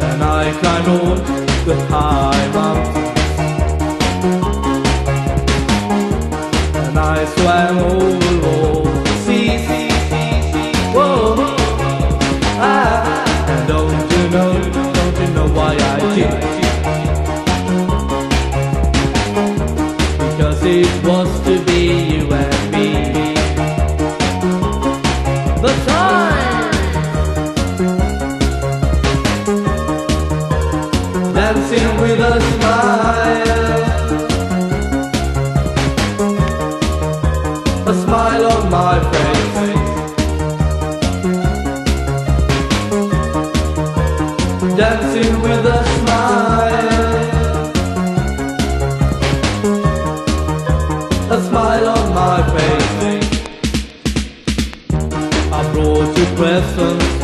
and I on the high mountain. and I swam over all the seas. Whoa, ah, don't you know, don't you know why I did? Because it was to be dancing with a smile. a smile on my face. Dancing with a smile, a smile on my face. I brought you presents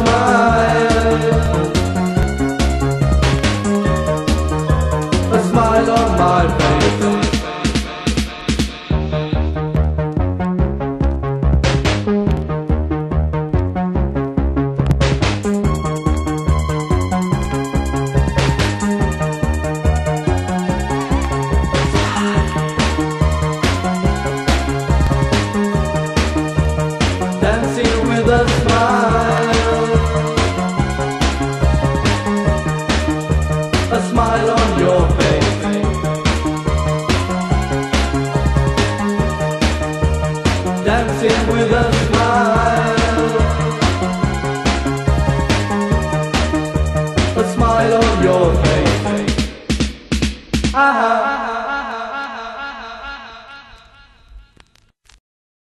with Dancing with a smile,